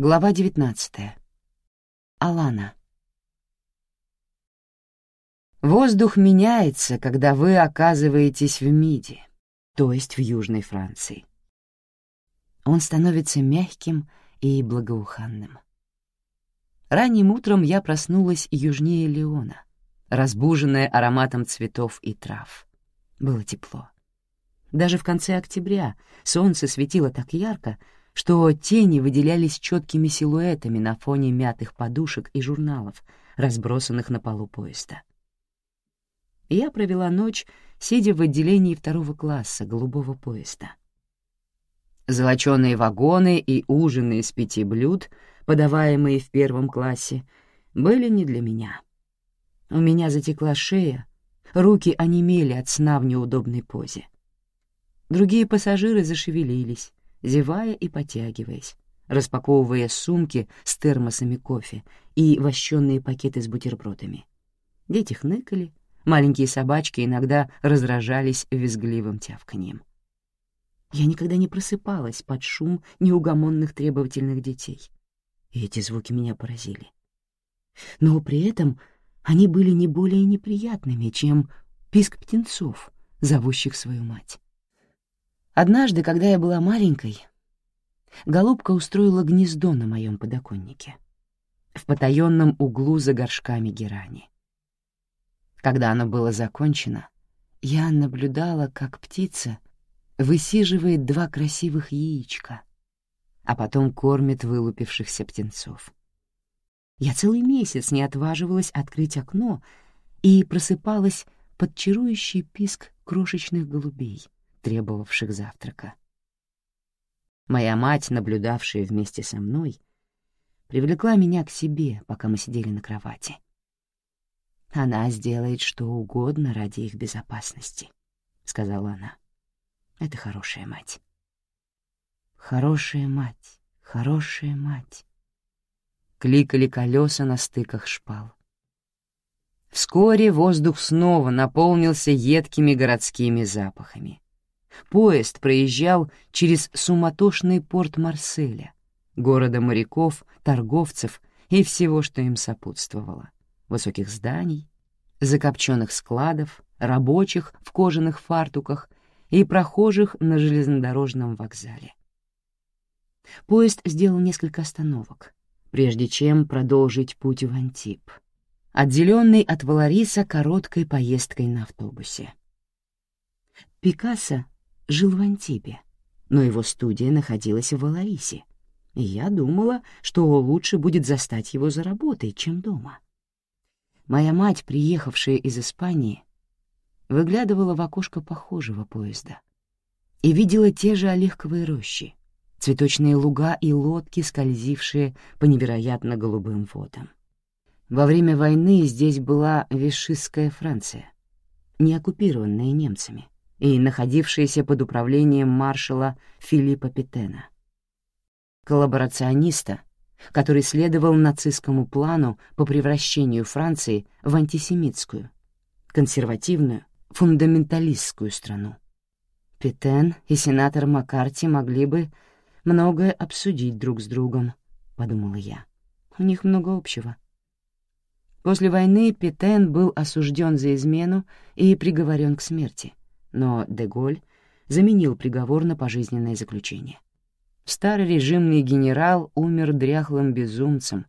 Глава 19. Алана. Воздух меняется, когда вы оказываетесь в Миде, то есть в Южной Франции. Он становится мягким и благоуханным. Ранним утром я проснулась южнее Леона, разбуженная ароматом цветов и трав. Было тепло. Даже в конце октября солнце светило так ярко, что тени выделялись четкими силуэтами на фоне мятых подушек и журналов, разбросанных на полу поезда. Я провела ночь, сидя в отделении второго класса голубого поезда. Золоченые вагоны и ужины из пяти блюд, подаваемые в первом классе, были не для меня. У меня затекла шея, руки онемели от сна в неудобной позе. Другие пассажиры зашевелились, зевая и потягиваясь, распаковывая сумки с термосами кофе и вощенные пакеты с бутербродами. Дети хныкали, маленькие собачки иногда раздражались визгливым тявканьем. Я никогда не просыпалась под шум неугомонных требовательных детей. И эти звуки меня поразили. Но при этом они были не более неприятными, чем писк птенцов, зовущих свою мать. Однажды, когда я была маленькой, голубка устроила гнездо на моем подоконнике, в потаенном углу за горшками герани. Когда оно было закончено, я наблюдала, как птица высиживает два красивых яичка, а потом кормит вылупившихся птенцов. Я целый месяц не отваживалась открыть окно и просыпалась под чарующий писк крошечных голубей — требовавших завтрака. Моя мать, наблюдавшая вместе со мной, привлекла меня к себе, пока мы сидели на кровати. «Она сделает что угодно ради их безопасности», — сказала она. «Это хорошая мать». «Хорошая мать, хорошая мать». Кликали колеса на стыках шпал. Вскоре воздух снова наполнился едкими городскими запахами. Поезд проезжал через суматошный порт Марселя, города моряков, торговцев и всего, что им сопутствовало. Высоких зданий, закопченных складов, рабочих в кожаных фартуках и прохожих на железнодорожном вокзале. Поезд сделал несколько остановок, прежде чем продолжить путь в Антип, отделенный от Валариса короткой поездкой на автобусе. Пикассо жил в Антибе, но его студия находилась в Валарисе, и я думала, что лучше будет застать его за работой, чем дома. Моя мать, приехавшая из Испании, выглядывала в окошко похожего поезда и видела те же оливковые рощи, цветочные луга и лодки, скользившие по невероятно голубым водам. Во время войны здесь была Вишистская Франция, не оккупированная немцами — и находившиеся под управлением маршала Филиппа Петена. Коллаборациониста, который следовал нацистскому плану по превращению Франции в антисемитскую, консервативную, фундаменталистскую страну. Петен и сенатор Маккарти могли бы многое обсудить друг с другом, — подумала я. У них много общего. После войны Петен был осужден за измену и приговорен к смерти но Деголь заменил приговор на пожизненное заключение. Старый режимный генерал умер дряхлым безумцем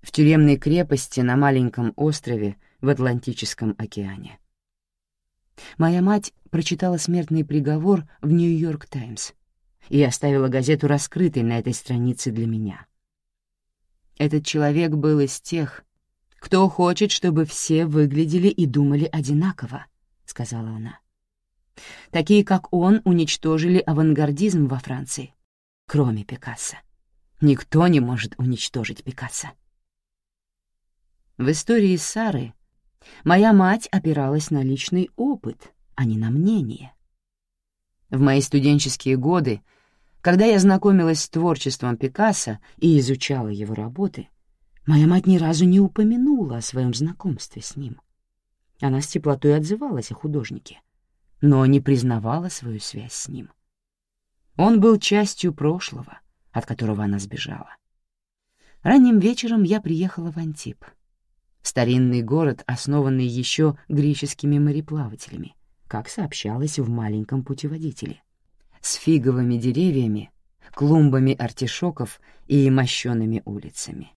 в тюремной крепости на маленьком острове в Атлантическом океане. Моя мать прочитала смертный приговор в «Нью-Йорк Таймс» и оставила газету раскрытой на этой странице для меня. Этот человек был из тех, кто хочет, чтобы все выглядели и думали одинаково, — сказала она. Такие, как он, уничтожили авангардизм во Франции, кроме Пикассо. Никто не может уничтожить Пикассо. В истории Сары моя мать опиралась на личный опыт, а не на мнение. В мои студенческие годы, когда я знакомилась с творчеством Пикассо и изучала его работы, моя мать ни разу не упомянула о своем знакомстве с ним. Она с теплотой отзывалась о художнике, но не признавала свою связь с ним. Он был частью прошлого, от которого она сбежала. Ранним вечером я приехала в Антип. Старинный город, основанный еще греческими мореплавателями, как сообщалось в маленьком путеводителе, с фиговыми деревьями, клумбами артишоков и мощенными улицами.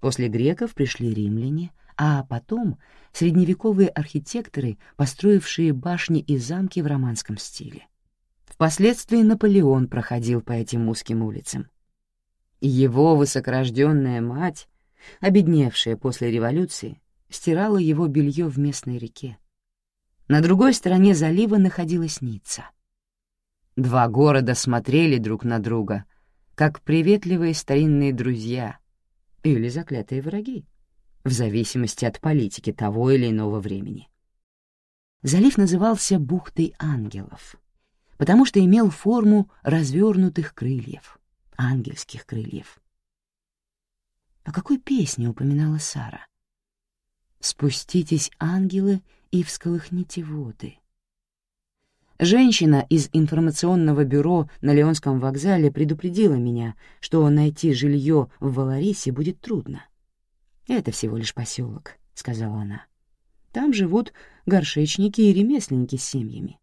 После греков пришли римляне, а потом средневековые архитекторы, построившие башни и замки в романском стиле. Впоследствии Наполеон проходил по этим узким улицам. Его высокорожденная мать, обедневшая после революции, стирала его белье в местной реке. На другой стороне залива находилась Ницца. Два города смотрели друг на друга, как приветливые старинные друзья или заклятые враги, в зависимости от политики того или иного времени. Залив назывался «Бухтой ангелов», потому что имел форму развернутых крыльев, ангельских крыльев. О какой песне упоминала Сара? «Спуститесь, ангелы, и всколыхните воды». Женщина из информационного бюро на Леонском вокзале предупредила меня, что найти жилье в Валарисе будет трудно. «Это всего лишь поселок», — сказала она. «Там живут горшечники и ремесленники с семьями.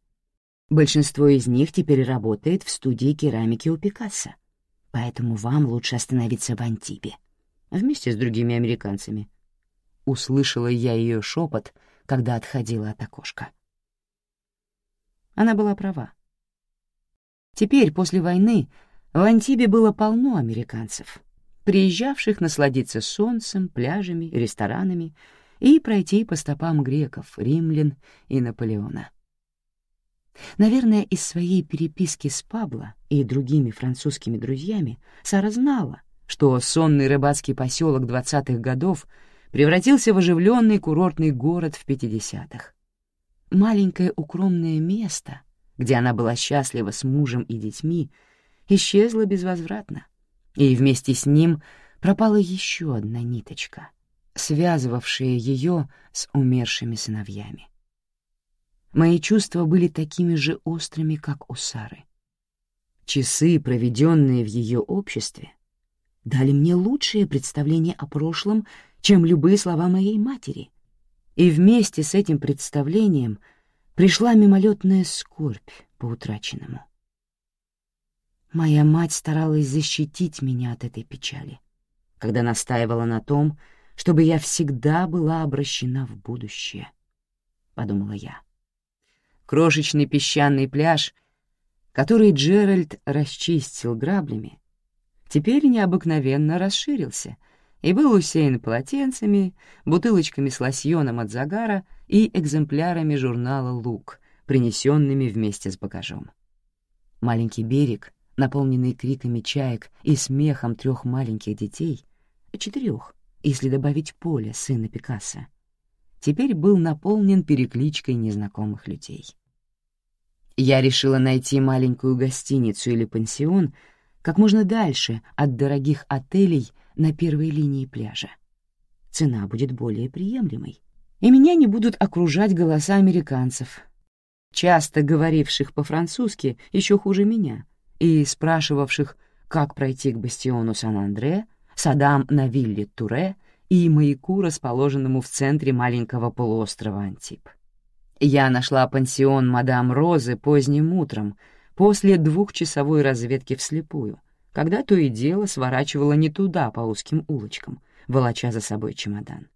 Большинство из них теперь работает в студии керамики у Пикассо, поэтому вам лучше остановиться в Антибе, вместе с другими американцами. Услышала я ее шепот, когда отходила от окошка. Она была права. Теперь, после войны, в Антибе было полно американцев, приезжавших насладиться солнцем, пляжами, ресторанами и пройти по стопам греков, римлян и Наполеона. Наверное, из своей переписки с Пабло и другими французскими друзьями Сара знала, что сонный рыбацкий поселок двадцатых годов превратился в оживленный курортный город в пятидесятых. Маленькое укромное место, где она была счастлива с мужем и детьми, исчезло безвозвратно, и вместе с ним пропала еще одна ниточка, связывавшая ее с умершими сыновьями. Мои чувства были такими же острыми, как у Сары. Часы, проведенные в ее обществе, дали мне лучшее представление о прошлом, чем любые слова моей матери. И вместе с этим представлением пришла мимолетная скорбь по утраченному. Моя мать старалась защитить меня от этой печали, когда настаивала на том, чтобы я всегда была обращена в будущее, — подумала я крошечный песчаный пляж, который Джеральд расчистил граблями, теперь необыкновенно расширился и был усеян полотенцами, бутылочками с лосьоном от загара и экземплярами журнала «Лук», принесенными вместе с багажом. Маленький берег, наполненный криками чаек и смехом трех маленьких детей, четырех, если добавить Поля, сына Пикассо, теперь был наполнен перекличкой незнакомых людей. Я решила найти маленькую гостиницу или пансион как можно дальше от дорогих отелей на первой линии пляжа. Цена будет более приемлемой, и меня не будут окружать голоса американцев, часто говоривших по-французски еще хуже меня и спрашивавших, как пройти к бастиону Сан-Андре, садам на вилле Туре и маяку, расположенному в центре маленького полуострова Антип. Я нашла пансион мадам Розы поздним утром, после двухчасовой разведки вслепую, когда то и дело сворачивала не туда по узким улочкам, волоча за собой чемодан.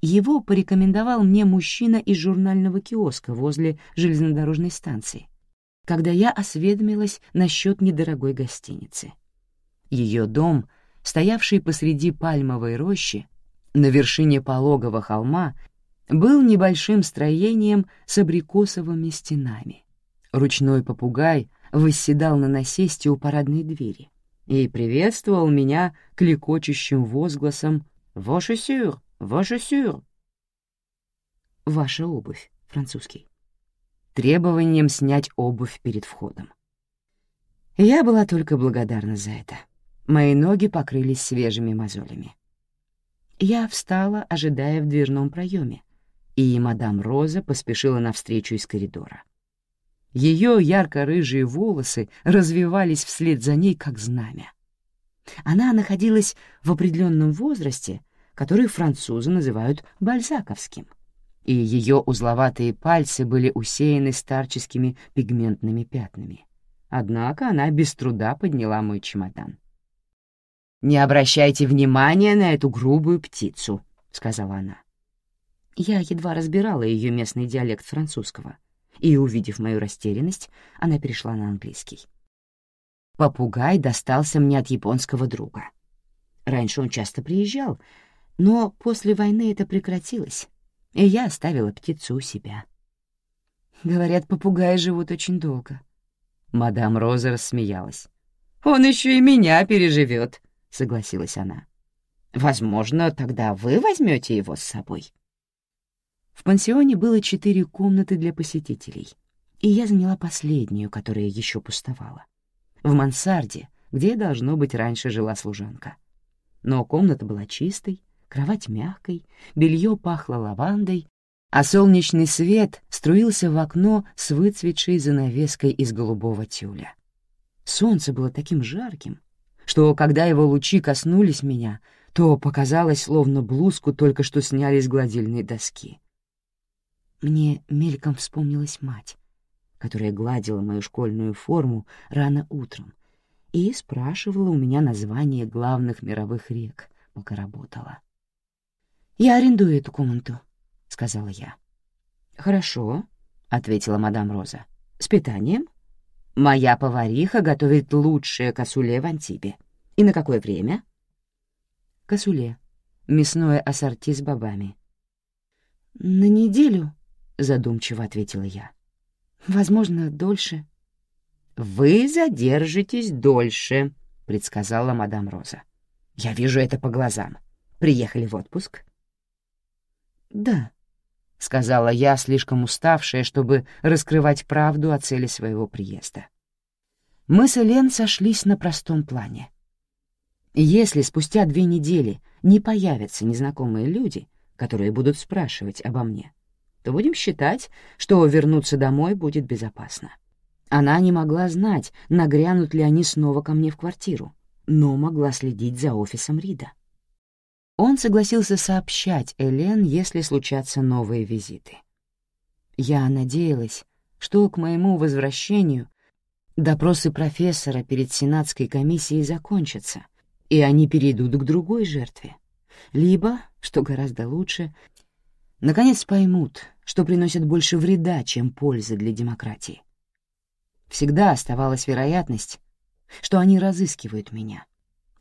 Его порекомендовал мне мужчина из журнального киоска возле железнодорожной станции, когда я осведомилась насчет недорогой гостиницы. Ее дом, стоявший посреди пальмовой рощи, на вершине пологого холма был небольшим строением с абрикосовыми стенами. Ручной попугай восседал на насесте у парадной двери и приветствовал меня клекочущим возгласом «Ваша сюр! Ваша сюр!» «Ваша обувь», французский. Требованием снять обувь перед входом. Я была только благодарна за это. Мои ноги покрылись свежими мозолями. Я встала, ожидая в дверном проеме, и мадам Роза поспешила навстречу из коридора. Ее ярко-рыжие волосы развивались вслед за ней, как знамя. Она находилась в определенном возрасте, который французы называют бальзаковским, и ее узловатые пальцы были усеяны старческими пигментными пятнами. Однако она без труда подняла мой чемодан. «Не обращайте внимания на эту грубую птицу», — сказала она. Я едва разбирала ее местный диалект французского, и, увидев мою растерянность, она перешла на английский. Попугай достался мне от японского друга. Раньше он часто приезжал, но после войны это прекратилось, и я оставила птицу у себя. Говорят, попугаи живут очень долго. Мадам Роза рассмеялась. «Он еще и меня переживет», — согласилась она. «Возможно, тогда вы возьмете его с собой». В пансионе было четыре комнаты для посетителей, и я заняла последнюю, которая еще пустовала. В мансарде, где, должно быть, раньше жила служанка. Но комната была чистой, кровать мягкой, белье пахло лавандой, а солнечный свет струился в окно с выцветшей занавеской из голубого тюля. Солнце было таким жарким, что, когда его лучи коснулись меня, то показалось, словно блузку только что сняли с гладильной доски. Мне мельком вспомнилась мать, которая гладила мою школьную форму рано утром и спрашивала у меня название главных мировых рек, пока работала. «Я арендую эту комнату», — сказала я. «Хорошо», — ответила мадам Роза. «С питанием? Моя повариха готовит лучшее косуле в Антибе. И на какое время?» «Косуле. Мясное ассорти с бобами». «На неделю», — задумчиво ответила я. «Возможно, дольше». «Вы задержитесь дольше», — предсказала мадам Роза. «Я вижу это по глазам. Приехали в отпуск?» «Да», — сказала я, слишком уставшая, чтобы раскрывать правду о цели своего приезда. Мы с Элен сошлись на простом плане. Если спустя две недели не появятся незнакомые люди, которые будут спрашивать обо мне, то будем считать, что вернуться домой будет безопасно. Она не могла знать, нагрянут ли они снова ко мне в квартиру, но могла следить за офисом Рида. Он согласился сообщать Элен, если случатся новые визиты. Я надеялась, что к моему возвращению допросы профессора перед Сенатской комиссией закончатся, и они перейдут к другой жертве. Либо, что гораздо лучше, наконец поймут, что приносит больше вреда, чем пользы для демократии. Всегда оставалась вероятность, что они разыскивают меня —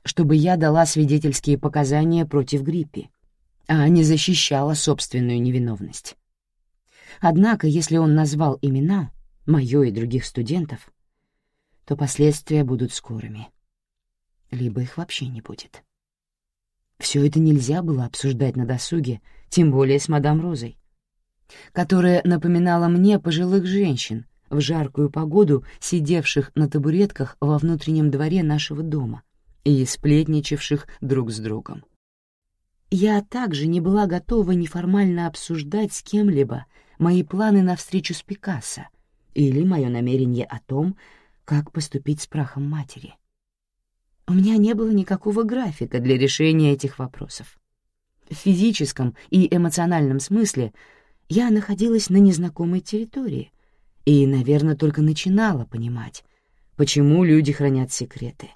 чтобы я дала свидетельские показания против Гриппи, а не защищала собственную невиновность. Однако, если он назвал имена, моё и других студентов, то последствия будут скорыми. Либо их вообще не будет. Все это нельзя было обсуждать на досуге, тем более с мадам Розой, которая напоминала мне пожилых женщин в жаркую погоду, сидевших на табуретках во внутреннем дворе нашего дома, и сплетничавших друг с другом. Я также не была готова неформально обсуждать с кем-либо мои планы на встречу с Пикассо или мое намерение о том, как поступить с прахом матери. У меня не было никакого графика для решения этих вопросов. В физическом и эмоциональном смысле я находилась на незнакомой территории и, наверное, только начинала понимать, почему люди хранят секреты.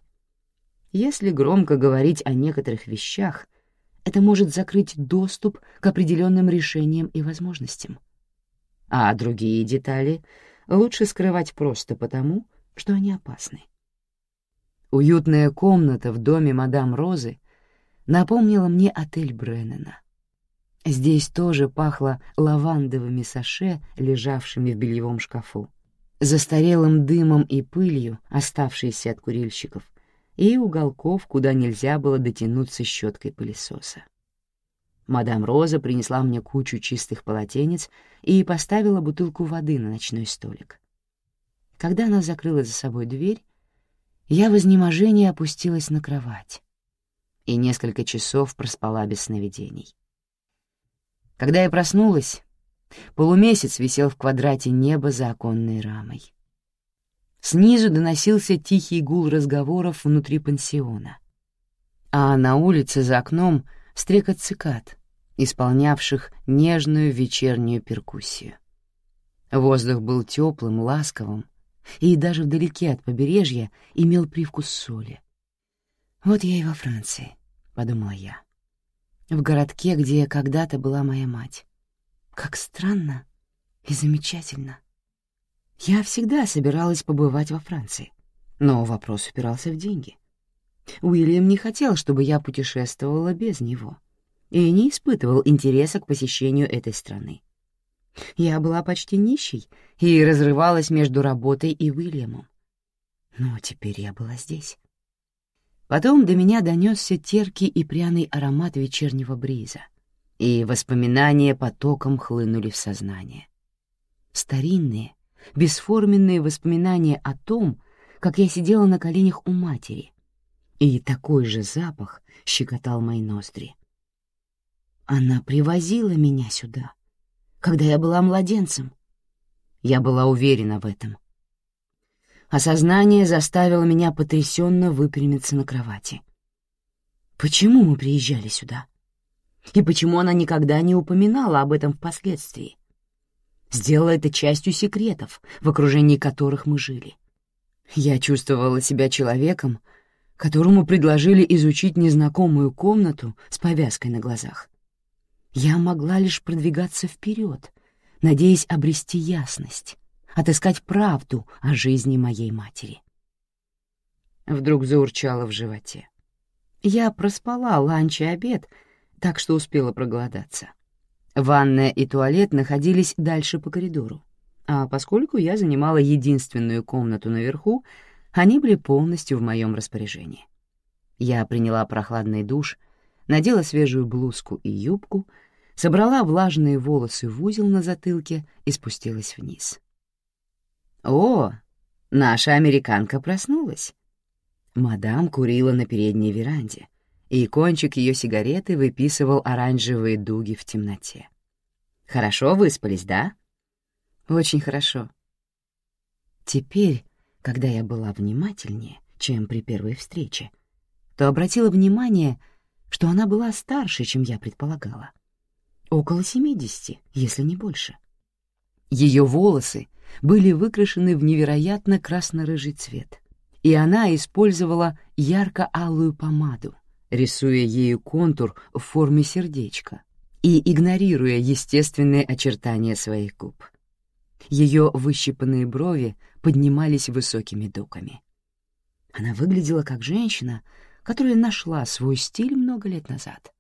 Если громко говорить о некоторых вещах, это может закрыть доступ к определенным решениям и возможностям. А другие детали лучше скрывать просто потому, что они опасны. Уютная комната в доме мадам Розы напомнила мне отель Бреннена. Здесь тоже пахло лавандовыми саше, лежавшими в бельевом шкафу, застарелым дымом и пылью, оставшейся от курильщиков, и уголков, куда нельзя было дотянуться щеткой пылесоса. Мадам Роза принесла мне кучу чистых полотенец и поставила бутылку воды на ночной столик. Когда она закрыла за собой дверь, я в изнеможении опустилась на кровать и несколько часов проспала без сновидений. Когда я проснулась, полумесяц висел в квадрате неба за оконной рамой. Снизу доносился тихий гул разговоров внутри пансиона, а на улице за окном стрекот цикад, исполнявших нежную вечернюю перкуссию. Воздух был теплым, ласковым, и даже вдалеке от побережья имел привкус соли. «Вот я и во Франции», — подумала я. «В городке, где когда-то была моя мать. Как странно и замечательно. Я всегда собиралась побывать во Франции, но вопрос упирался в деньги. Уильям не хотел, чтобы я путешествовала без него, и не испытывал интереса к посещению этой страны. Я была почти нищей и разрывалась между работой и Уильямом. Но теперь я была здесь. Потом до меня донесся теркий и пряный аромат вечернего бриза, и воспоминания потоком хлынули в сознание. Старинные, бесформенные воспоминания о том, как я сидела на коленях у матери, и такой же запах щекотал мои ноздри. Она привозила меня сюда — когда я была младенцем. Я была уверена в этом. Осознание заставило меня потрясенно выпрямиться на кровати. Почему мы приезжали сюда? И почему она никогда не упоминала об этом впоследствии? Сделала это частью секретов, в окружении которых мы жили. Я чувствовала себя человеком, которому предложили изучить незнакомую комнату с повязкой на глазах. Я могла лишь продвигаться вперед, надеясь обрести ясность, отыскать правду о жизни моей матери. Вдруг заурчало в животе. Я проспала ланч и обед, так что успела проголодаться. Ванная и туалет находились дальше по коридору, а поскольку я занимала единственную комнату наверху, они были полностью в моем распоряжении. Я приняла прохладный душ — надела свежую блузку и юбку, собрала влажные волосы в узел на затылке и спустилась вниз. «О, наша американка проснулась!» Мадам курила на передней веранде, и кончик ее сигареты выписывал оранжевые дуги в темноте. «Хорошо выспались, да?» «Очень хорошо». Теперь, когда я была внимательнее, чем при первой встрече, то обратила внимание — что она была старше, чем я предполагала. Около семидесяти, если не больше. Ее волосы были выкрашены в невероятно красно-рыжий цвет, и она использовала ярко-алую помаду, рисуя ею контур в форме сердечка и игнорируя естественные очертания своих губ. Ее выщипанные брови поднимались высокими дуками. Она выглядела как женщина, которая нашла свой стиль много лет назад,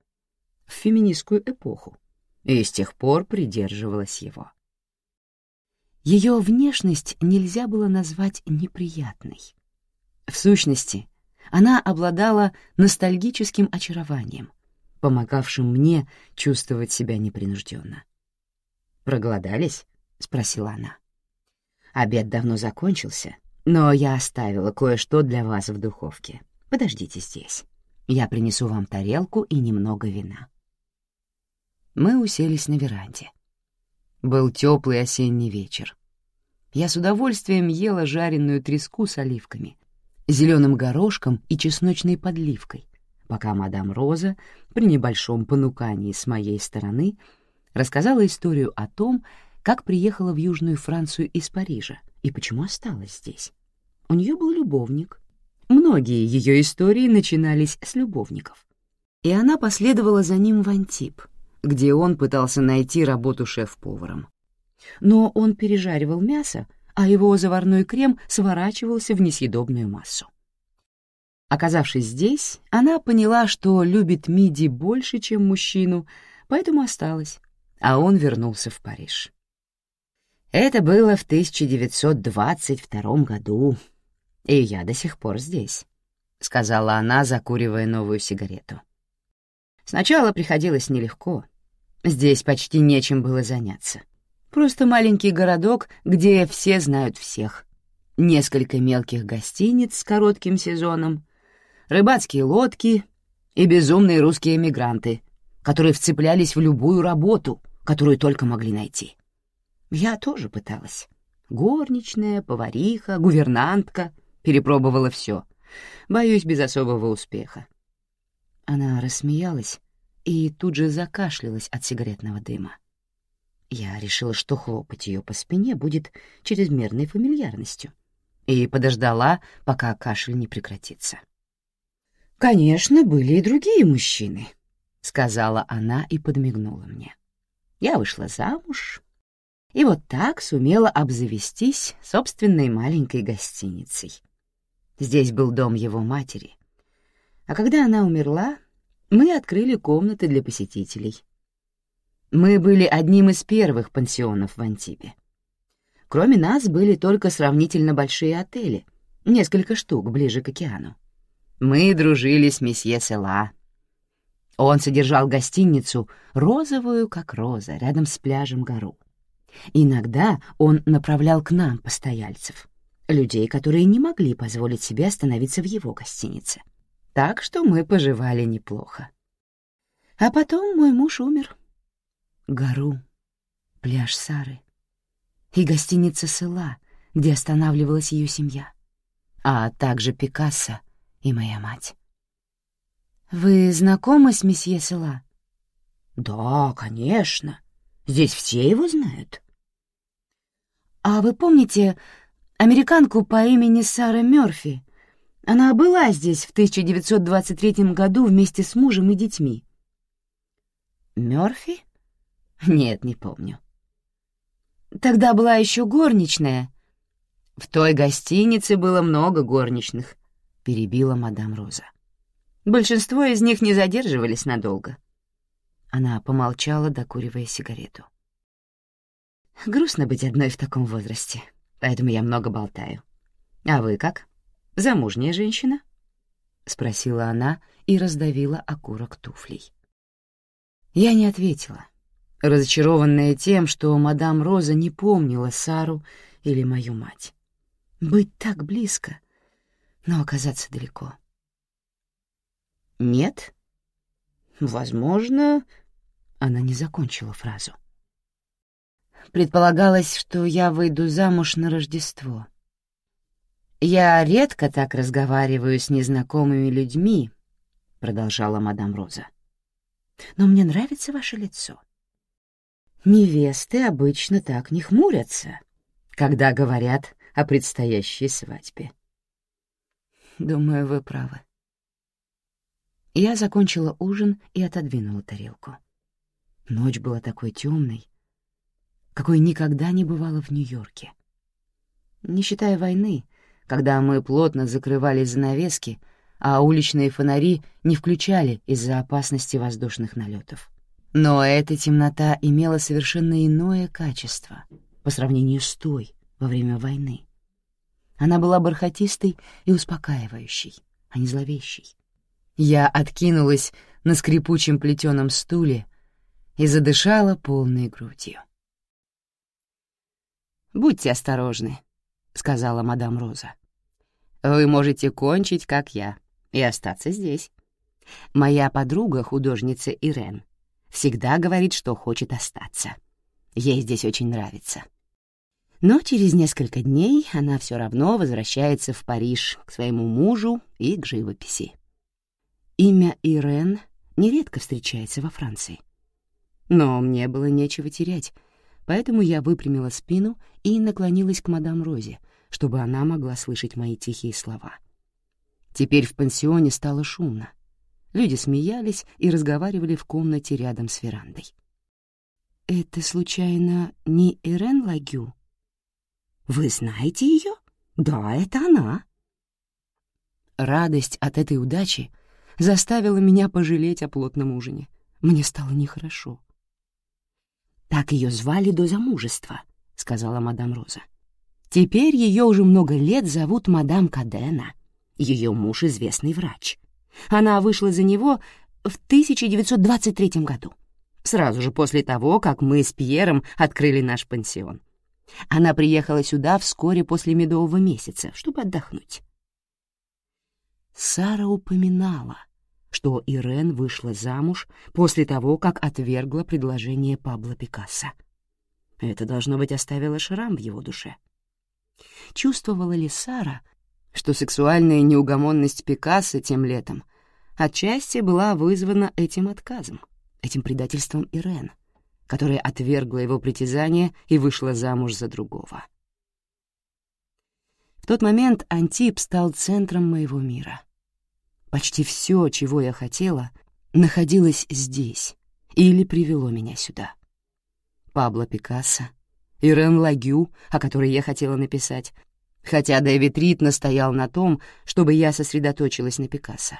в феминистскую эпоху, и с тех пор придерживалась его. Ее внешность нельзя было назвать неприятной. В сущности, она обладала ностальгическим очарованием, помогавшим мне чувствовать себя непринужденно. «Проголодались?» — спросила она. «Обед давно закончился, но я оставила кое-что для вас в духовке. Подождите здесь. Я принесу вам тарелку и немного вина». Мы уселись на веранде. Был теплый осенний вечер. Я с удовольствием ела жареную треску с оливками, зеленым горошком и чесночной подливкой, пока мадам Роза при небольшом понукании с моей стороны рассказала историю о том, как приехала в Южную Францию из Парижа и почему осталась здесь. У нее был любовник, Многие ее истории начинались с любовников. И она последовала за ним в Антип, где он пытался найти работу шеф-поваром. Но он пережаривал мясо, а его заварной крем сворачивался в несъедобную массу. Оказавшись здесь, она поняла, что любит Миди больше, чем мужчину, поэтому осталась, а он вернулся в Париж. Это было в 1922 году, и я до сих пор здесь», — сказала она, закуривая новую сигарету. «Сначала приходилось нелегко. Здесь почти нечем было заняться. Просто маленький городок, где все знают всех. Несколько мелких гостиниц с коротким сезоном, рыбацкие лодки и безумные русские эмигранты, которые вцеплялись в любую работу, которую только могли найти. Я тоже пыталась. Горничная, повариха, гувернантка, перепробовала все. Боюсь, без особого успеха. Она рассмеялась и тут же закашлялась от сигаретного дыма. Я решила, что хлопать ее по спине будет чрезмерной фамильярностью, и подождала, пока кашель не прекратится. «Конечно, были и другие мужчины», — сказала она и подмигнула мне. «Я вышла замуж, и вот так сумела обзавестись собственной маленькой гостиницей. Здесь был дом его матери. А когда она умерла, мы открыли комнаты для посетителей. Мы были одним из первых пансионов в Антибе. Кроме нас были только сравнительно большие отели, несколько штук ближе к океану. Мы дружили с месье Села. Он содержал гостиницу, розовую, как роза, рядом с пляжем гору. Иногда он направлял к нам постояльцев, людей, которые не могли позволить себе остановиться в его гостинице. Так что мы поживали неплохо. А потом мой муж умер. Гору, пляж Сары и гостиница Села, где останавливалась ее семья, а также Пикассо и моя мать. «Вы знакомы с месье Села?» «Да, конечно. Здесь все его знают». «А вы помните американку по имени Сара Мёрфи? Она была здесь в 1923 году вместе с мужем и детьми». «Мёрфи? Нет, не помню». «Тогда была еще горничная». «В той гостинице было много горничных», — перебила мадам Роза. «Большинство из них не задерживались надолго». Она помолчала, докуривая сигарету. «Грустно быть одной в таком возрасте, поэтому я много болтаю. А вы как? Замужняя женщина?» — спросила она и раздавила окурок туфлей. Я не ответила, разочарованная тем, что мадам Роза не помнила Сару или мою мать. Быть так близко, но оказаться далеко. «Нет?» «Возможно...» Она не закончила фразу. Предполагалось, что я выйду замуж на Рождество. «Я редко так разговариваю с незнакомыми людьми», — продолжала мадам Роза. «Но мне нравится ваше лицо. Невесты обычно так не хмурятся, когда говорят о предстоящей свадьбе». «Думаю, вы правы». Я закончила ужин и отодвинула тарелку. Ночь была такой темной, какой никогда не бывало в Нью-Йорке. Не считая войны, когда мы плотно закрывали занавески, а уличные фонари не включали из-за опасности воздушных налетов. Но эта темнота имела совершенно иное качество по сравнению с той во время войны. Она была бархатистой и успокаивающей, а не зловещей. Я откинулась на скрипучем плетеном стуле и задышала полной грудью. «Будьте осторожны», — сказала мадам Роза. «Вы можете кончить, как я, и остаться здесь. Моя подруга, художница Ирен, всегда говорит, что хочет остаться. Ей здесь очень нравится. Но через несколько дней она все равно возвращается в Париж к своему мужу и к живописи. Имя Ирен нередко встречается во Франции. Но мне было нечего терять, поэтому я выпрямила спину и наклонилась к мадам Розе, чтобы она могла слышать мои тихие слова. Теперь в пансионе стало шумно. Люди смеялись и разговаривали в комнате рядом с верандой. «Это, случайно, не Ирен Лагю?» «Вы знаете ее? Да, это она». Радость от этой удачи заставила меня пожалеть о плотном ужине. Мне стало нехорошо. «Так ее звали до замужества», — сказала мадам Роза. «Теперь ее уже много лет зовут мадам Кадена. Ее муж — известный врач. Она вышла за него в 1923 году, сразу же после того, как мы с Пьером открыли наш пансион. Она приехала сюда вскоре после медового месяца, чтобы отдохнуть. Сара упоминала, что Ирен вышла замуж после того, как отвергла предложение Пабло Пикассо. Это, должно быть, оставило шрам в его душе. Чувствовала ли Сара, что сексуальная неугомонность Пикассо тем летом отчасти была вызвана этим отказом, этим предательством Ирен, которая отвергла его притязание и вышла замуж за другого. В тот момент Антип стал центром моего мира. Почти все, чего я хотела, находилось здесь или привело меня сюда. Пабло Пикассо, Ирен Лагю, о которой я хотела написать, хотя Дэвид Рид настоял на том, чтобы я сосредоточилась на Пикассо.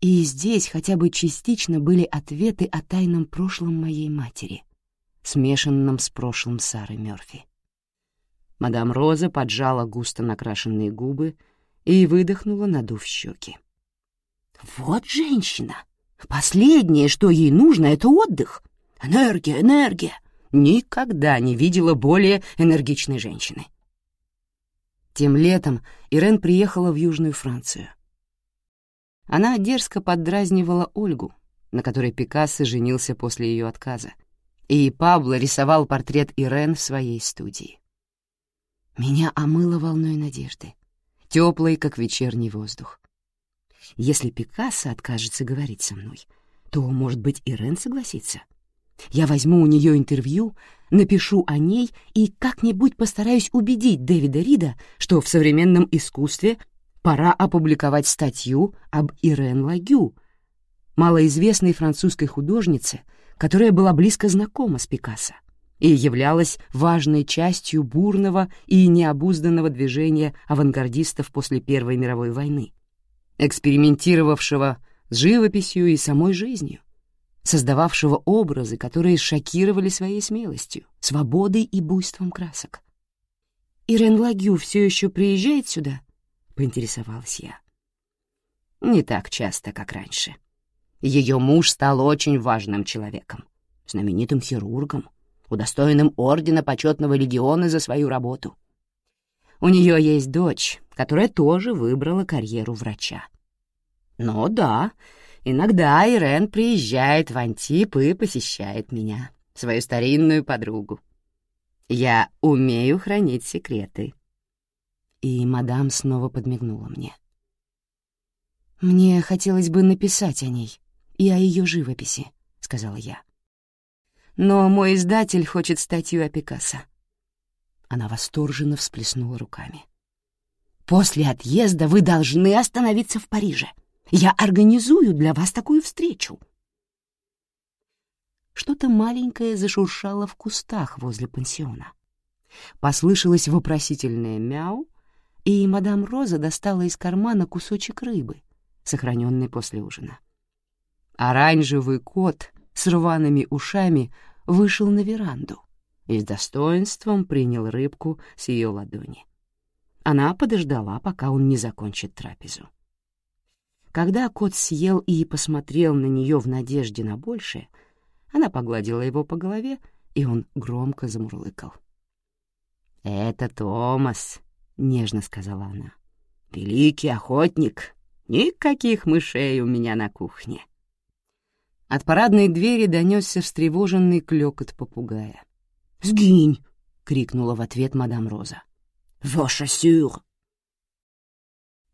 И здесь хотя бы частично были ответы о тайном прошлом моей матери, смешанном с прошлым Сары Мёрфи. Мадам Роза поджала густо накрашенные губы и выдохнула, надув щеки. «Вот женщина! Последнее, что ей нужно, — это отдых. Энергия, энергия! Никогда не видела более энергичной женщины». Тем летом Ирен приехала в Южную Францию. Она дерзко поддразнивала Ольгу, на которой Пикассо женился после ее отказа, и Пабло рисовал портрет Ирен в своей студии. Меня омыло волной надежды, теплой, как вечерний воздух. Если Пикассо откажется говорить со мной, то, может быть, Ирен согласится. Я возьму у нее интервью, напишу о ней и как-нибудь постараюсь убедить Дэвида Рида, что в современном искусстве пора опубликовать статью об Ирен Лагю, малоизвестной французской художнице, которая была близко знакома с Пикассо и являлась важной частью бурного и необузданного движения авангардистов после Первой мировой войны, экспериментировавшего с живописью и самой жизнью, создававшего образы, которые шокировали своей смелостью, свободой и буйством красок. «Ирен Лагю все еще приезжает сюда?» поинтересовалась я. Не так часто, как раньше. Ее муж стал очень важным человеком, знаменитым хирургом, удостоенным ордена почетного легиона за свою работу. У нее есть дочь, которая тоже выбрала карьеру врача. Но да, иногда Ирен приезжает в Антип и посещает меня, свою старинную подругу. Я умею хранить секреты и мадам снова подмигнула мне. «Мне хотелось бы написать о ней и о ее живописи», — сказала я. «Но мой издатель хочет статью о Пикассо». Она восторженно всплеснула руками. «После отъезда вы должны остановиться в Париже. Я организую для вас такую встречу». Что-то маленькое зашуршало в кустах возле пансиона. Послышалось вопросительное мяу, и мадам Роза достала из кармана кусочек рыбы, сохраненный после ужина. Оранжевый кот с рваными ушами вышел на веранду и с достоинством принял рыбку с ее ладони. Она подождала, пока он не закончит трапезу. Когда кот съел и посмотрел на нее в надежде на большее, она погладила его по голове, и он громко замурлыкал. «Это Томас», — нежно сказала она. «Великий охотник! Никаких мышей у меня на кухне!» От парадной двери донесся встревоженный клёкот попугая. «Сгинь!» — крикнула в ответ мадам Роза. «Ваша сюр!»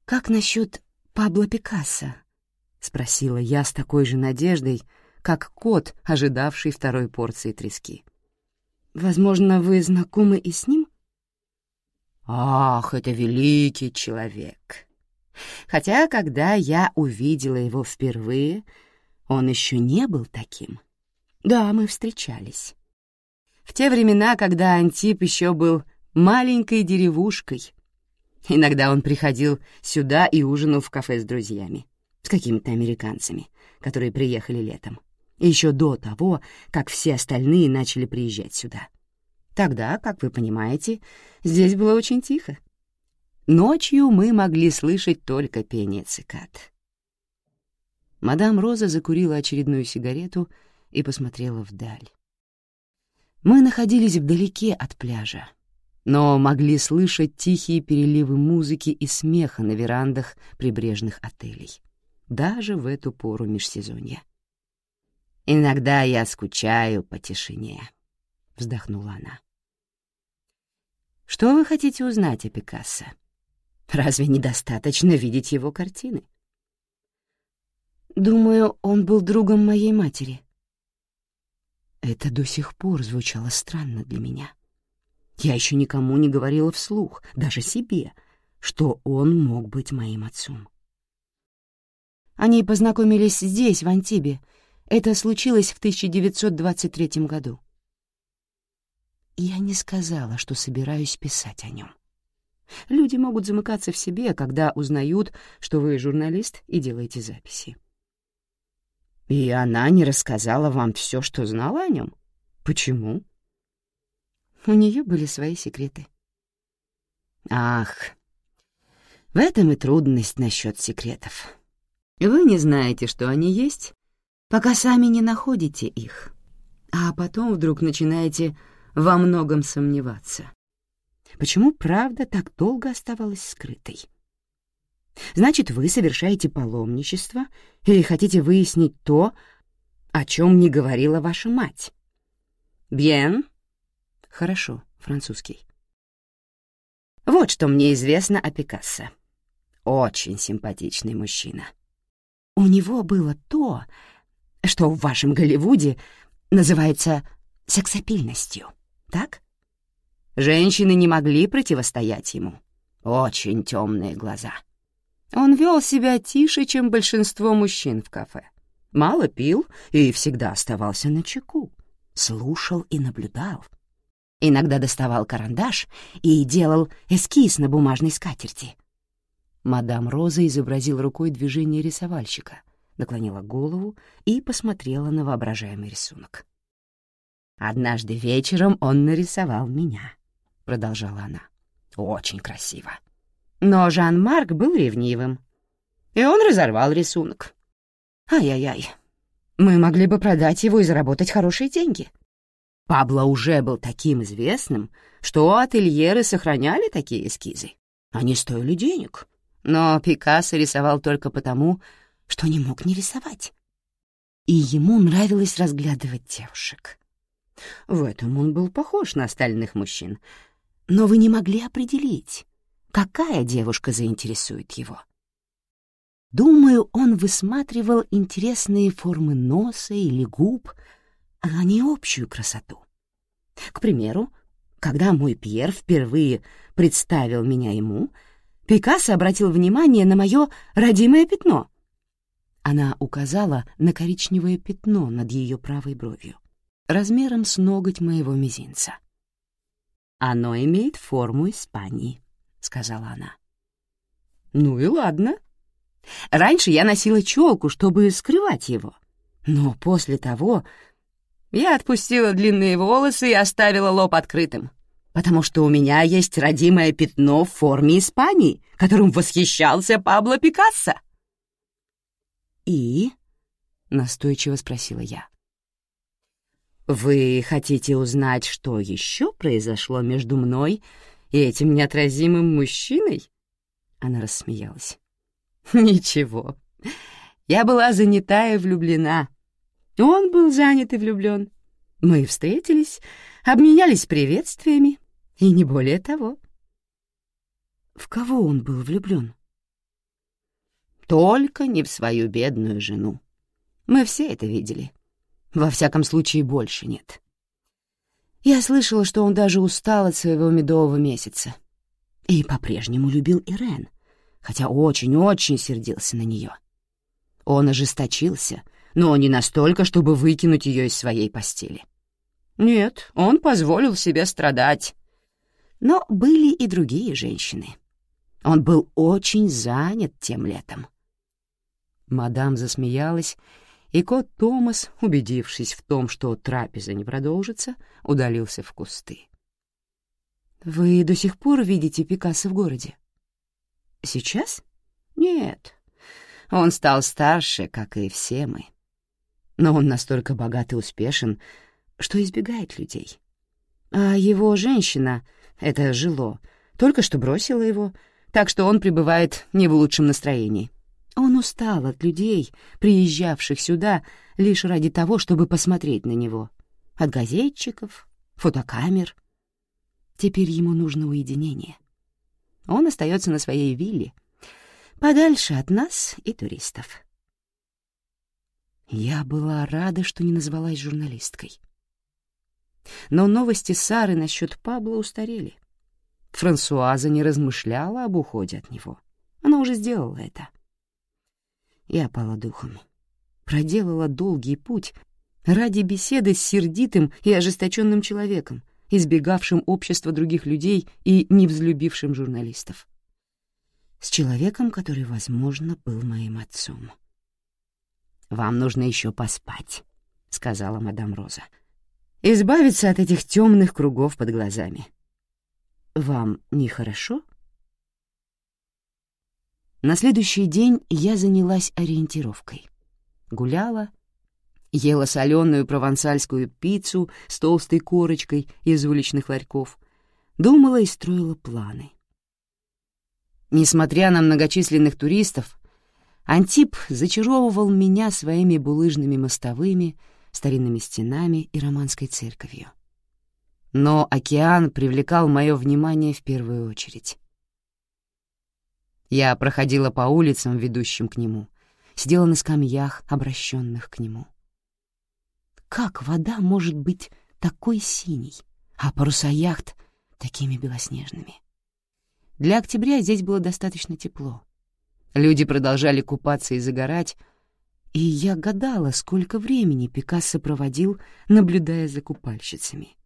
«Как насчет Пабло Пикассо?» — спросила я с такой же надеждой, как кот, ожидавший второй порции трески. «Возможно, вы знакомы и с ним?» Ах, это великий человек! Хотя, когда я увидела его впервые, он еще не был таким. Да, мы встречались. В те времена, когда Антип еще был маленькой деревушкой. Иногда он приходил сюда и ужинал в кафе с друзьями, с какими-то американцами, которые приехали летом, еще до того, как все остальные начали приезжать сюда. Тогда, как вы понимаете, здесь было очень тихо. Ночью мы могли слышать только пение цикад. Мадам Роза закурила очередную сигарету и посмотрела вдаль. Мы находились вдалеке от пляжа, но могли слышать тихие переливы музыки и смеха на верандах прибрежных отелей, даже в эту пору межсезонья. «Иногда я скучаю по тишине», — вздохнула она. Что вы хотите узнать о Пикассо? Разве недостаточно видеть его картины? Думаю, он был другом моей матери. Это до сих пор звучало странно для меня. Я еще никому не говорила вслух, даже себе, что он мог быть моим отцом. Они познакомились здесь, в Антибе. Это случилось в 1923 году. Я не сказала, что собираюсь писать о нем. Люди могут замыкаться в себе, когда узнают, что вы журналист и делаете записи. И она не рассказала вам все, что знала о нем? Почему? У нее были свои секреты. Ах, в этом и трудность насчет секретов. Вы не знаете, что они есть, пока сами не находите их, а потом вдруг начинаете во многом сомневаться. Почему правда так долго оставалась скрытой? Значит, вы совершаете паломничество или хотите выяснить то, о чем не говорила ваша мать? Bien. Хорошо, французский. Вот что мне известно о Пикассо. Очень симпатичный мужчина. У него было то, что в вашем Голливуде называется сексапильностью, так? Женщины не могли противостоять ему. Очень темные глаза. Он вел себя тише, чем большинство мужчин в кафе. Мало пил и всегда оставался на чеку. Слушал и наблюдал. Иногда доставал карандаш и делал эскиз на бумажной скатерти. Мадам Роза изобразила рукой движение рисовальщика, наклонила голову и посмотрела на воображаемый рисунок. «Однажды вечером он нарисовал меня», — продолжала она. «Очень красиво. Но Жан-Марк был ревнивым, и он разорвал рисунок. Ай-яй-яй, мы могли бы продать его и заработать хорошие деньги. Пабло уже был таким известным, что ательеры сохраняли такие эскизы. Они стоили денег. Но Пикассо рисовал только потому, что не мог не рисовать. И ему нравилось разглядывать девушек. В этом он был похож на остальных мужчин. Но вы не могли определить, какая девушка заинтересует его. Думаю, он высматривал интересные формы носа или губ, а не общую красоту. К примеру, когда мой Пьер впервые представил меня ему, Пикассо обратил внимание на мое родимое пятно. Она указала на коричневое пятно над ее правой бровью, размером с ноготь моего мизинца. Оно имеет форму Испании сказала она. «Ну и ладно. Раньше я носила челку, чтобы скрывать его. Но после того я отпустила длинные волосы и оставила лоб открытым, потому что у меня есть родимое пятно в форме Испании, которым восхищался Пабло Пикассо». «И?» — настойчиво спросила я. «Вы хотите узнать, что еще произошло между мной и этим неотразимым мужчиной?» Она рассмеялась. «Ничего. Я была занята и влюблена. Он был занят и влюблен. Мы встретились, обменялись приветствиями, и не более того». В кого он был влюблен? Только не в свою бедную жену. Мы все это видели. Во всяком случае, больше нет. Я слышала, что он даже устал от своего медового месяца. И по-прежнему любил Ирен, хотя очень-очень сердился на нее. Он ожесточился, но не настолько, чтобы выкинуть ее из своей постели. Нет, он позволил себе страдать. Но были и другие женщины. Он был очень занят тем летом. Мадам засмеялась и кот Томас, убедившись в том, что трапеза не продолжится, удалился в кусты. «Вы до сих пор видите Пикассо в городе?» «Сейчас? Нет. Он стал старше, как и все мы. Но он настолько богат и успешен, что избегает людей. А его женщина, это Жило, только что бросила его, так что он пребывает не в лучшем настроении. Он устал от людей, приезжавших сюда лишь ради того, чтобы посмотреть на него. От газетчиков, фотокамер. Теперь ему нужно уединение. Он остается на своей вилле, подальше от нас и туристов. Я была рада, что не назвалась журналисткой. Но новости Сары насчет Пабло устарели. Франсуаза не размышляла об уходе от него. Она уже сделала это. Я пала духом. Проделала долгий путь ради беседы с сердитым и ожесточенным человеком, избегавшим общества других людей и не взлюбившим журналистов. С человеком, который, возможно, был моим отцом. «Вам нужно еще поспать», — сказала мадам Роза. «Избавиться от этих темных кругов под глазами». «Вам нехорошо?» На следующий день я занялась ориентировкой. Гуляла, ела соленую провансальскую пиццу с толстой корочкой из уличных ларьков, думала и строила планы. Несмотря на многочисленных туристов, Антип зачаровывал меня своими булыжными мостовыми, старинными стенами и романской церковью. Но океан привлекал мое внимание в первую очередь. Я проходила по улицам, ведущим к нему, сидела на скамьях, обращенных к нему. Как вода может быть такой синей, а паруса яхт — такими белоснежными? Для октября здесь было достаточно тепло. Люди продолжали купаться и загорать, и я гадала, сколько времени Пикассо проводил, наблюдая за купальщицами,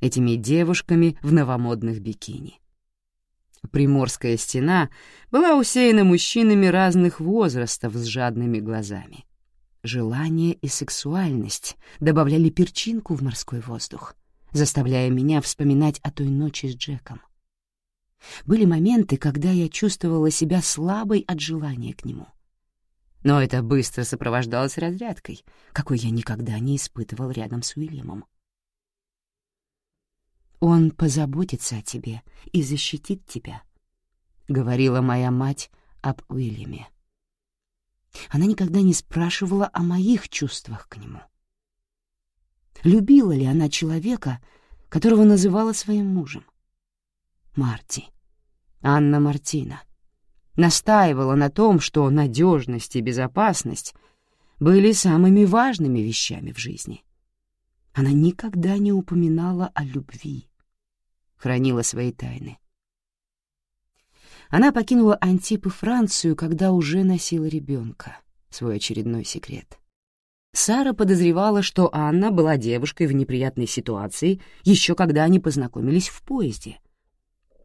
этими девушками в новомодных бикини. Приморская стена была усеяна мужчинами разных возрастов с жадными глазами. Желание и сексуальность добавляли перчинку в морской воздух, заставляя меня вспоминать о той ночи с Джеком. Были моменты, когда я чувствовала себя слабой от желания к нему. Но это быстро сопровождалось разрядкой, какой я никогда не испытывал рядом с Уильямом. «Он позаботится о тебе и защитит тебя», — говорила моя мать об Уильяме. Она никогда не спрашивала о моих чувствах к нему. Любила ли она человека, которого называла своим мужем? Марти. Анна Мартина, настаивала на том, что надежность и безопасность были самыми важными вещами в жизни. Она никогда не упоминала о любви, хранила свои тайны. Она покинула Антип и Францию, когда уже носила ребенка, свой очередной секрет. Сара подозревала, что Анна была девушкой в неприятной ситуации еще когда они познакомились в поезде,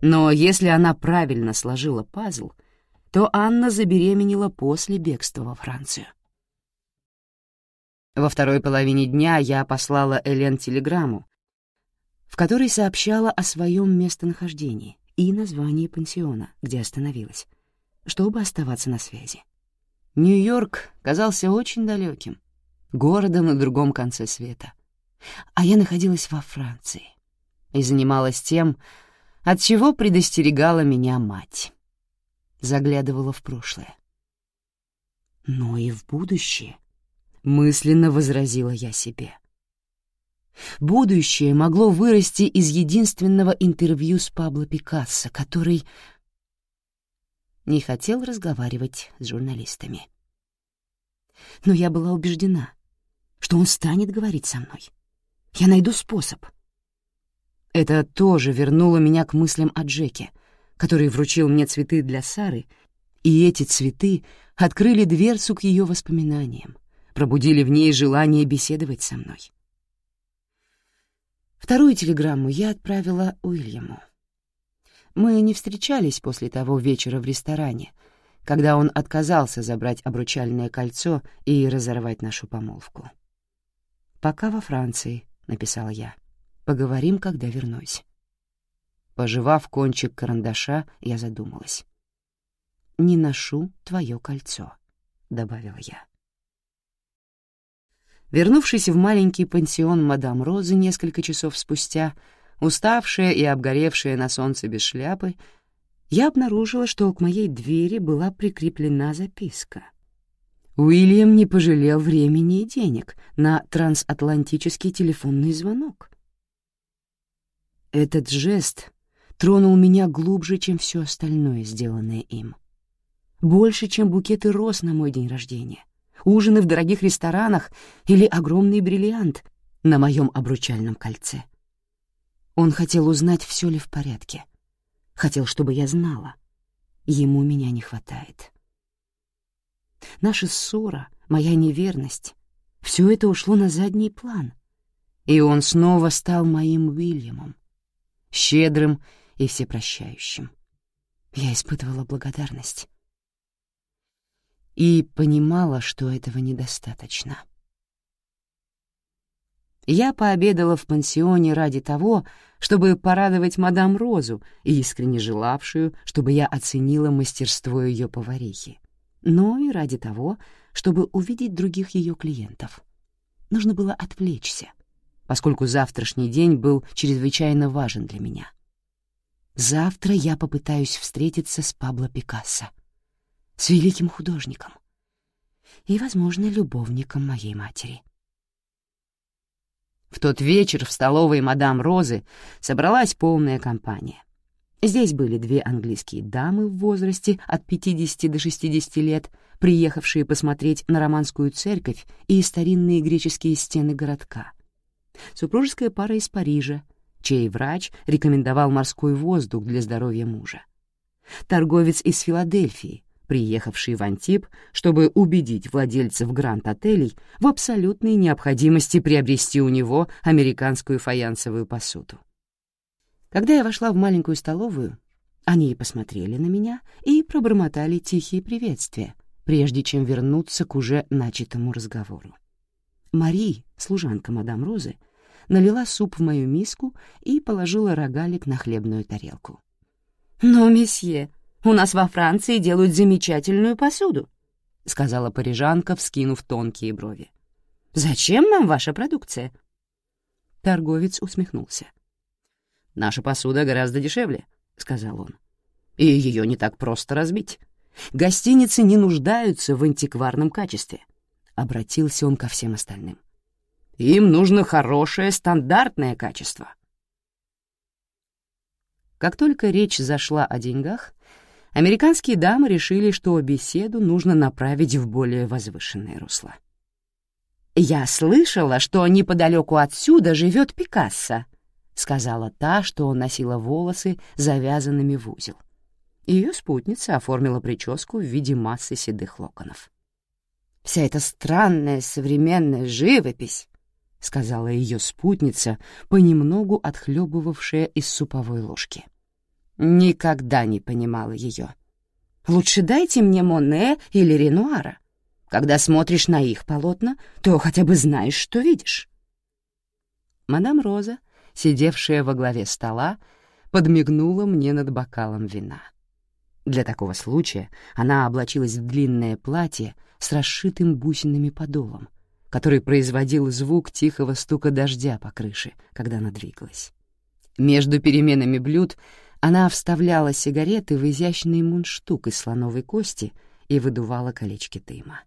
но если она правильно сложила пазл, то Анна забеременела после бегства во Францию. Во второй половине дня я послала Элен телеграмму, в которой сообщала о своем местонахождении и названии пансиона, где остановилась, чтобы оставаться на связи. Нью-Йорк казался очень далеким, городом на другом конце света, а я находилась во Франции и занималась тем, от чего предостерегала меня мать. Заглядывала в прошлое. Но и в будущее, мысленно возразила я себе. Будущее могло вырасти из единственного интервью с Пабло Пикассо, который не хотел разговаривать с журналистами. Но я была убеждена, что он станет говорить со мной. Я найду способ — это тоже вернуло меня к мыслям о Джеке, который вручил мне цветы для Сары, и эти цветы открыли дверцу к ее воспоминаниям, пробудили в ней желание беседовать со мной. Вторую телеграмму я отправила Уильяму. Мы не встречались после того вечера в ресторане, когда он отказался забрать обручальное кольцо и разорвать нашу помолвку. «Пока во Франции», — написала я. Поговорим, когда вернусь. Пожевав кончик карандаша, я задумалась. «Не ношу твое кольцо», — добавила я. Вернувшись в маленький пансион мадам Розы несколько часов спустя, уставшая и обгоревшая на солнце без шляпы, я обнаружила, что к моей двери была прикреплена записка. Уильям не пожалел времени и денег на трансатлантический телефонный звонок. Этот жест тронул меня глубже, чем все остальное, сделанное им. Больше, чем букеты роз на мой день рождения, ужины в дорогих ресторанах или огромный бриллиант на моем обручальном кольце. Он хотел узнать, все ли в порядке. Хотел, чтобы я знала. Ему меня не хватает. Наша ссора, моя неверность — все это ушло на задний план. И он снова стал моим Уильямом, щедрым и всепрощающим. Я испытывала благодарность. И понимала, что этого недостаточно. Я пообедала в пансионе ради того, чтобы порадовать мадам Розу, искренне желавшую, чтобы я оценила мастерство ее поварихи, но и ради того, чтобы увидеть других ее клиентов. Нужно было отвлечься, поскольку завтрашний день был чрезвычайно важен для меня. Завтра я попытаюсь встретиться с Пабло Пикассо, с великим художником и, возможно, любовником моей матери. В тот вечер в столовой мадам Розы собралась полная компания. Здесь были две английские дамы в возрасте от 50 до 60 лет, приехавшие посмотреть на романскую церковь и старинные греческие стены городка. Супружеская пара из Парижа, чей врач рекомендовал морской воздух для здоровья мужа. Торговец из Филадельфии, приехавший в Антип, чтобы убедить владельцев гранд-отелей в абсолютной необходимости приобрести у него американскую фаянсовую посуду. Когда я вошла в маленькую столовую, они посмотрели на меня и пробормотали тихие приветствия, прежде чем вернуться к уже начатому разговору. Мари, служанка мадам Розы, налила суп в мою миску и положила рогалик на хлебную тарелку. «Но, месье, у нас во Франции делают замечательную посуду», — сказала парижанка, вскинув тонкие брови. «Зачем нам ваша продукция?» Торговец усмехнулся. «Наша посуда гораздо дешевле», — сказал он. «И ее не так просто разбить. Гостиницы не нуждаются в антикварном качестве», — обратился он ко всем остальным. «Им нужно хорошее стандартное качество». Как только речь зашла о деньгах, американские дамы решили, что беседу нужно направить в более возвышенное русло. «Я слышала, что неподалеку отсюда живет Пикассо», — сказала та, что носила волосы, завязанными в узел. Ее спутница оформила прическу в виде массы седых локонов. «Вся эта странная современная живопись», — сказала ее спутница, понемногу отхлебывавшая из суповой ложки. Никогда не понимала ее. Лучше дайте мне Моне или Ренуара. Когда смотришь на их полотна, то хотя бы знаешь, что видишь. Мадам Роза, сидевшая во главе стола, подмигнула мне над бокалом вина. Для такого случая она облачилась в длинное платье с расшитым бусинами подолом, который производил звук тихого стука дождя по крыше, когда она двигалась. Между переменами блюд она вставляла сигареты в изящный мундштук из слоновой кости и выдувала колечки дыма.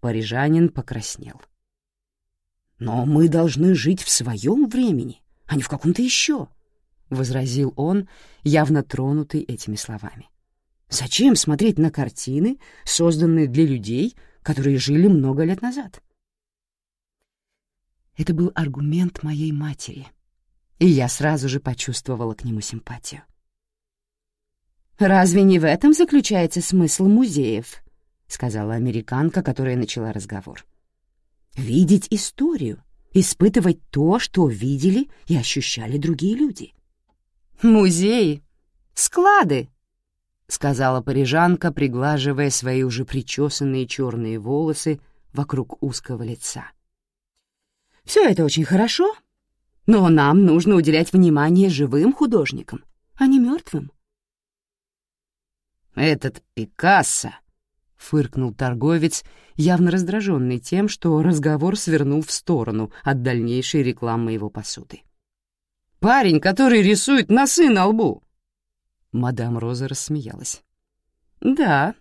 Парижанин покраснел. «Но мы должны жить в своем времени, а не в каком-то еще», — возразил он, явно тронутый этими словами. «Зачем смотреть на картины, созданные для людей, которые жили много лет назад?» Это был аргумент моей матери — и я сразу же почувствовала к нему симпатию. «Разве не в этом заключается смысл музеев?» — сказала американка, которая начала разговор. «Видеть историю, испытывать то, что видели и ощущали другие люди». «Музеи, склады», — сказала парижанка, приглаживая свои уже причесанные черные волосы вокруг узкого лица. «Все это очень хорошо, но нам нужно уделять внимание живым художникам, а не мертвым. «Этот Пикассо!» — фыркнул торговец, явно раздраженный тем, что разговор свернул в сторону от дальнейшей рекламы его посуды. «Парень, который рисует носы на лбу!» Мадам Роза рассмеялась. «Да,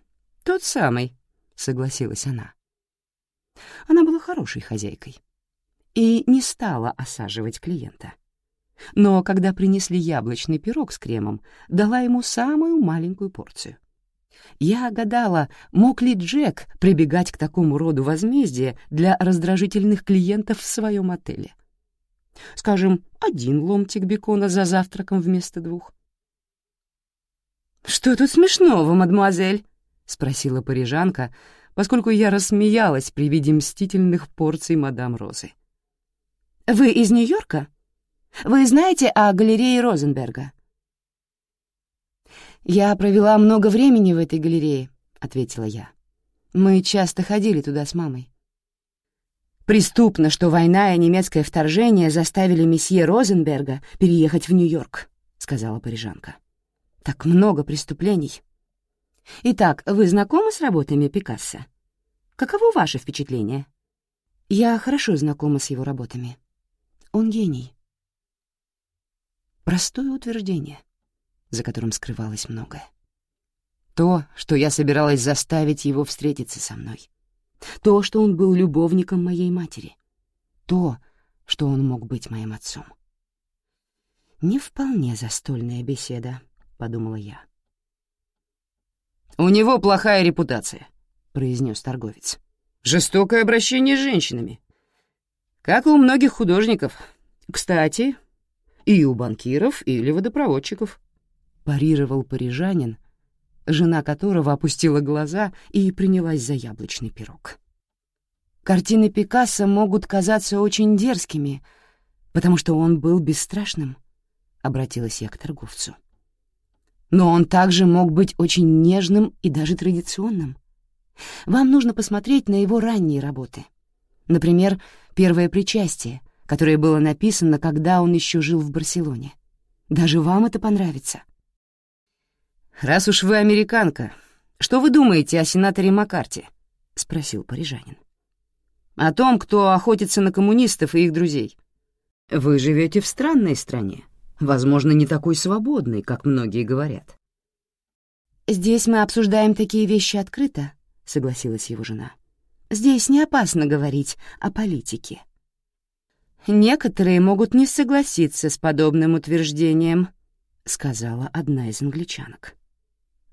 тот самый», — согласилась она. Она была хорошей хозяйкой и не стала осаживать клиента. Но когда принесли яблочный пирог с кремом, дала ему самую маленькую порцию. Я гадала, мог ли Джек прибегать к такому роду возмездия для раздражительных клиентов в своем отеле. Скажем, один ломтик бекона за завтраком вместо двух. «Что тут смешного, мадемуазель?» — спросила парижанка, поскольку я рассмеялась при виде мстительных порций мадам Розы. «Вы из Нью-Йорка? Вы знаете о галерее Розенберга?» «Я провела много времени в этой галерее», — ответила я. «Мы часто ходили туда с мамой». «Преступно, что война и немецкое вторжение заставили месье Розенберга переехать в Нью-Йорк», — сказала парижанка. «Так много преступлений». «Итак, вы знакомы с работами Пикассо? Каково ваше впечатление?» «Я хорошо знакома с его работами. Он гений». Простое утверждение за которым скрывалось многое. То, что я собиралась заставить его встретиться со мной. То, что он был любовником моей матери. То, что он мог быть моим отцом. «Не вполне застольная беседа», — подумала я. «У него плохая репутация», — произнес торговец. «Жестокое обращение с женщинами. Как и у многих художников. Кстати, и у банкиров или водопроводчиков» парировал парижанин, жена которого опустила глаза и принялась за яблочный пирог. Картины Пикассо могут казаться очень дерзкими, потому что он был бесстрашным, — обратилась я к торговцу. Но он также мог быть очень нежным и даже традиционным. Вам нужно посмотреть на его ранние работы. Например, «Первое причастие», которое было написано, когда он еще жил в Барселоне. Даже вам это понравится. «Раз уж вы американка, что вы думаете о сенаторе Маккарти?» — спросил парижанин. «О том, кто охотится на коммунистов и их друзей. Вы живете в странной стране, возможно, не такой свободной, как многие говорят». «Здесь мы обсуждаем такие вещи открыто», — согласилась его жена. «Здесь не опасно говорить о политике». «Некоторые могут не согласиться с подобным утверждением», — сказала одна из англичанок.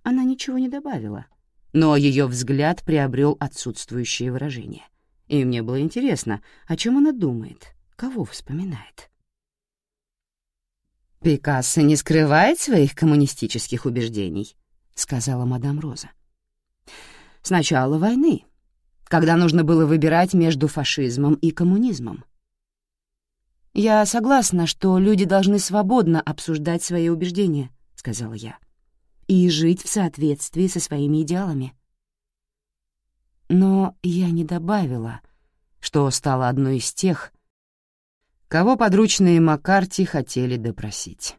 Она ничего не добавила, но ее взгляд приобрел отсутствующее выражение. И мне было интересно, о чем она думает, кого вспоминает. «Пикассо не скрывает своих коммунистических убеждений», — сказала мадам Роза. «С начала войны, когда нужно было выбирать между фашизмом и коммунизмом. «Я согласна, что люди должны свободно обсуждать свои убеждения», — сказала я и жить в соответствии со своими идеалами. Но я не добавила, что стала одной из тех, кого подручные Маккарти хотели допросить.